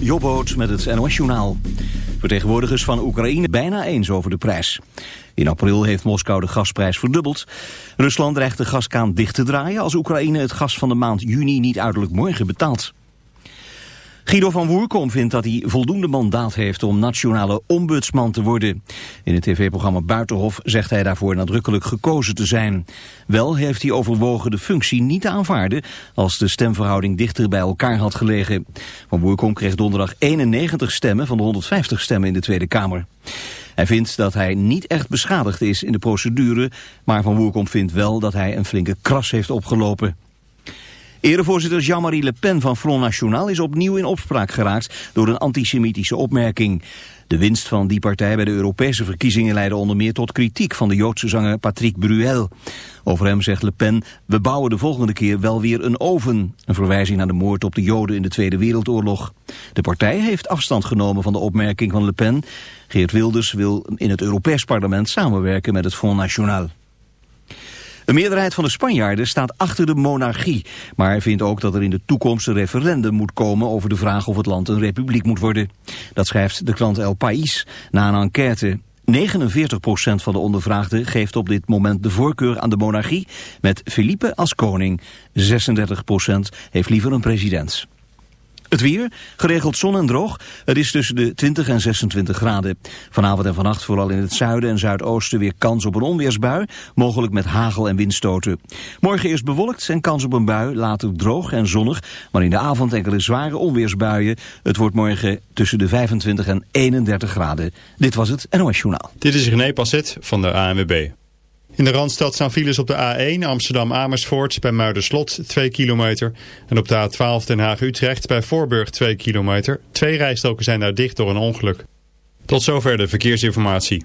Jobboot met het NOS-journaal. Vertegenwoordigers van Oekraïne bijna eens over de prijs. In april heeft Moskou de gasprijs verdubbeld. Rusland dreigt de gaskaan dicht te draaien als Oekraïne het gas van de maand juni niet uiterlijk morgen betaalt. Guido van Woerkom vindt dat hij voldoende mandaat heeft om nationale ombudsman te worden. In het tv-programma Buitenhof zegt hij daarvoor nadrukkelijk gekozen te zijn. Wel heeft hij overwogen de functie niet te aanvaarden als de stemverhouding dichter bij elkaar had gelegen. Van Woerkom kreeg donderdag 91 stemmen van de 150 stemmen in de Tweede Kamer. Hij vindt dat hij niet echt beschadigd is in de procedure, maar Van Woerkom vindt wel dat hij een flinke kras heeft opgelopen. Erevoorzitter Jean-Marie Le Pen van Front National is opnieuw in opspraak geraakt door een antisemitische opmerking. De winst van die partij bij de Europese verkiezingen leidde onder meer tot kritiek van de Joodse zanger Patrick Bruel. Over hem zegt Le Pen, we bouwen de volgende keer wel weer een oven. Een verwijzing naar de moord op de Joden in de Tweede Wereldoorlog. De partij heeft afstand genomen van de opmerking van Le Pen. Geert Wilders wil in het Europees parlement samenwerken met het Front National. Een meerderheid van de Spanjaarden staat achter de monarchie, maar vindt ook dat er in de toekomst een referendum moet komen over de vraag of het land een republiek moet worden. Dat schrijft de krant El País na een enquête. 49% van de ondervraagden geeft op dit moment de voorkeur aan de monarchie met Felipe als koning. 36% heeft liever een president. Het weer, geregeld zon en droog. Het is tussen de 20 en 26 graden. Vanavond en vannacht vooral in het zuiden en zuidoosten weer kans op een onweersbui. Mogelijk met hagel en windstoten. Morgen eerst bewolkt en kans op een bui. Later droog en zonnig. Maar in de avond enkele zware onweersbuien. Het wordt morgen tussen de 25 en 31 graden. Dit was het NOS Journaal. Dit is René Passet van de ANWB. In de Randstad staan files op de A1 Amsterdam-Amersfoort bij Muiderslot 2 kilometer. En op de A12 Den Haag-Utrecht bij Voorburg 2 kilometer. Twee rijstroken zijn daar dicht door een ongeluk. Tot zover de verkeersinformatie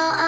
oh, oh.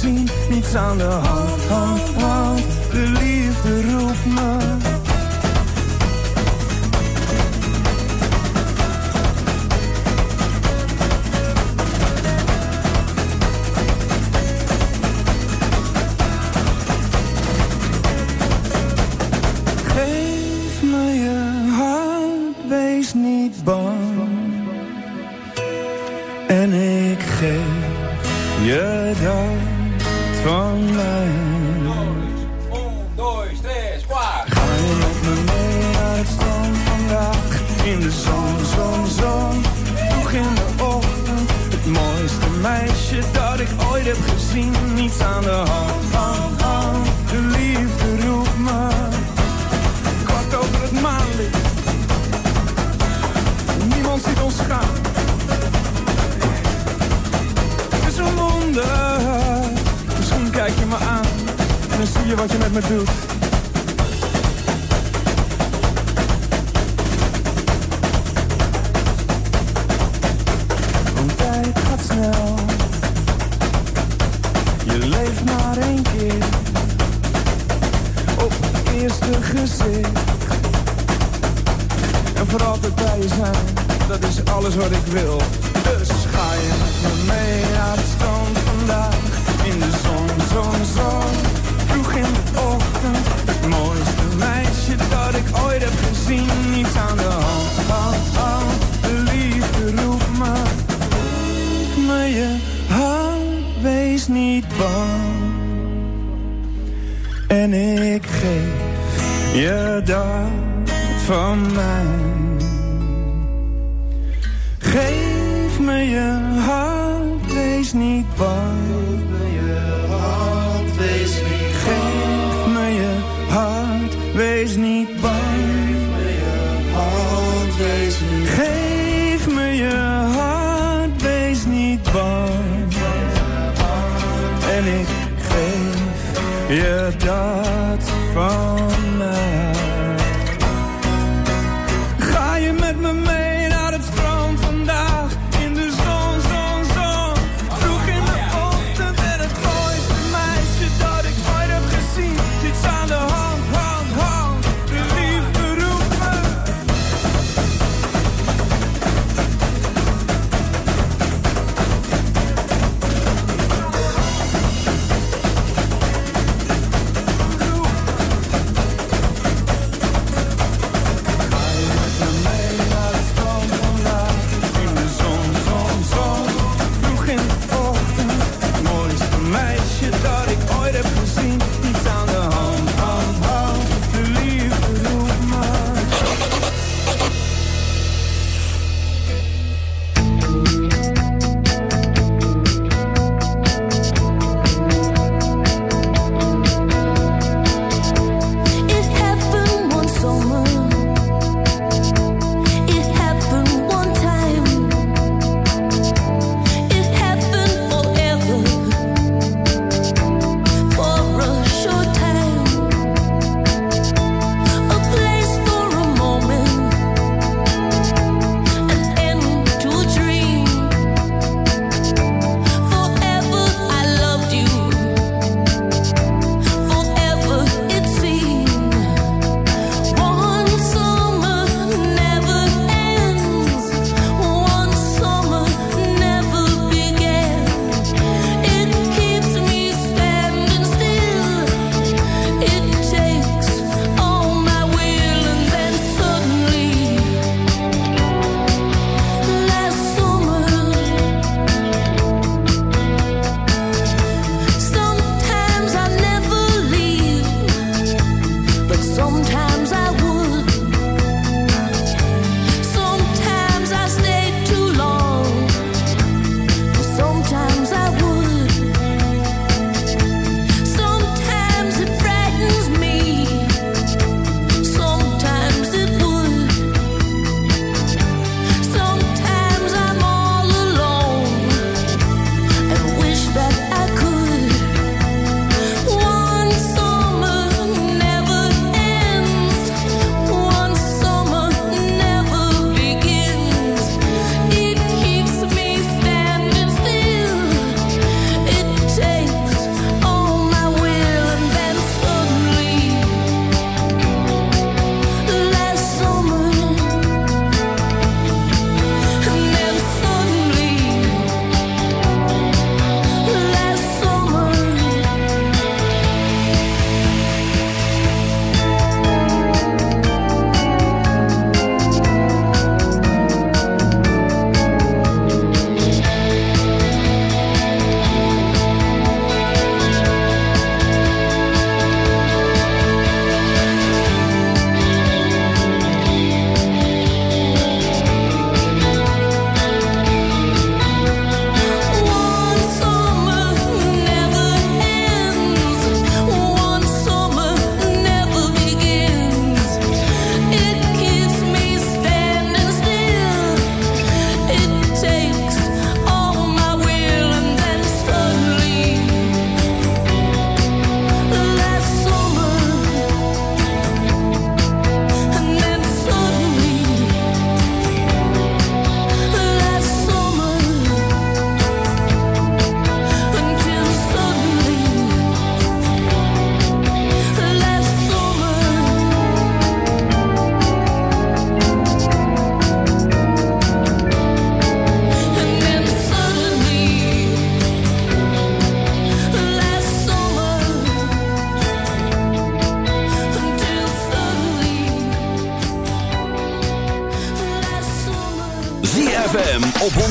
zien, niets aan de hand, hand, hand. De liefde roept me. Me doet.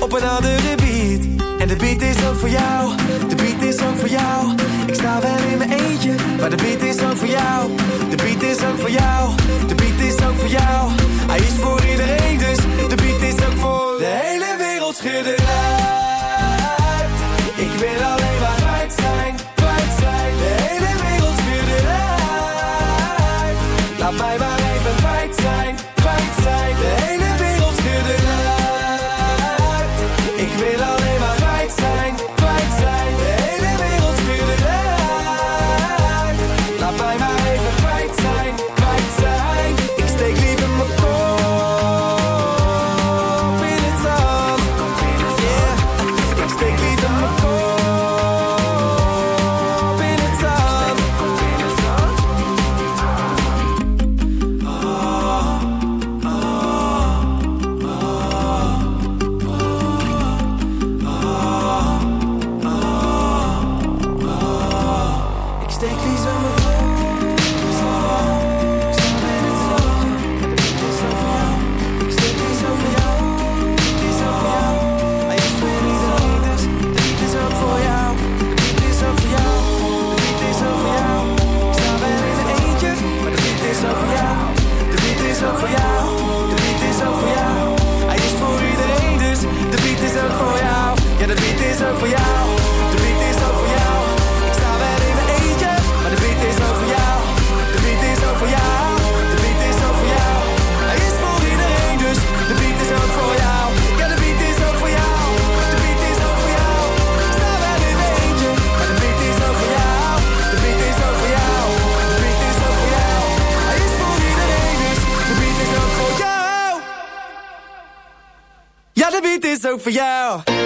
op een andere beat. En de beat is ook voor jou, de beat is ook voor jou. Ik sta wel in mijn eentje, maar de beat is ook voor jou. De beat is ook voor jou, de beat is ook voor jou. Hij is voor iedereen, dus de beat is ook voor de hele wereld schudden. Uit. Ik wil so for y'all.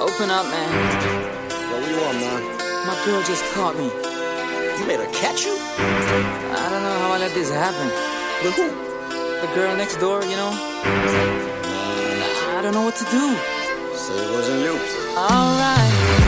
Open up, man. yo, what you want, man? My girl just caught me. You made her catch you? I don't know how I let this happen. With who? The girl next door, you know? Man, I don't know what to do. Say it wasn't you. Alright.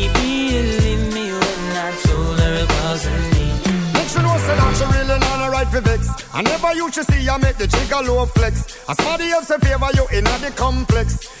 a for vex. I never you to see I make the jigger low flex. As somebody else in favor you in the complex.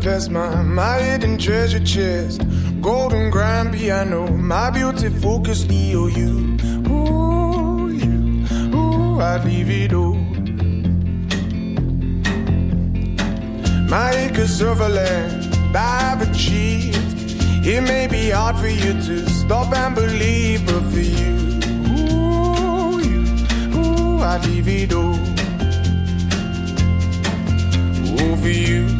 Budapest, my, my hidden treasure chest. Golden grand piano, my beauty focus EOU. Oh, ooh, you, ooh, I'd leave it all. My acres of land I've achieved. It may be hard for you to stop and believe, but for you, you, I'd leave it all. Ooh, for you,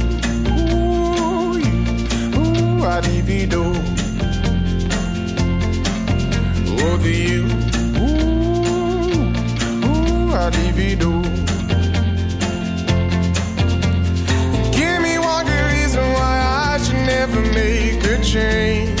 Ooh, you, ooh, I'd divido. Over you, ooh, ooh, I'd divido. Give me one good reason why I should never make a change.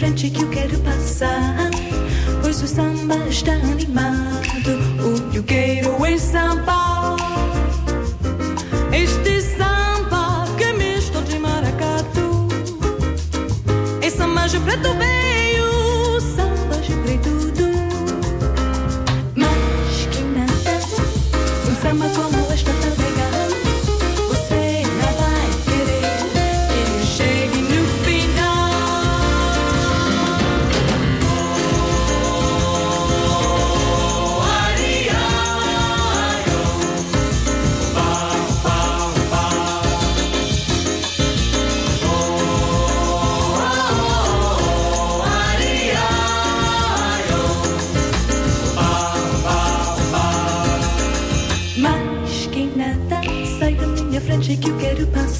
frente que eu quero passar, pois o samba está animado. Que eu quero passar.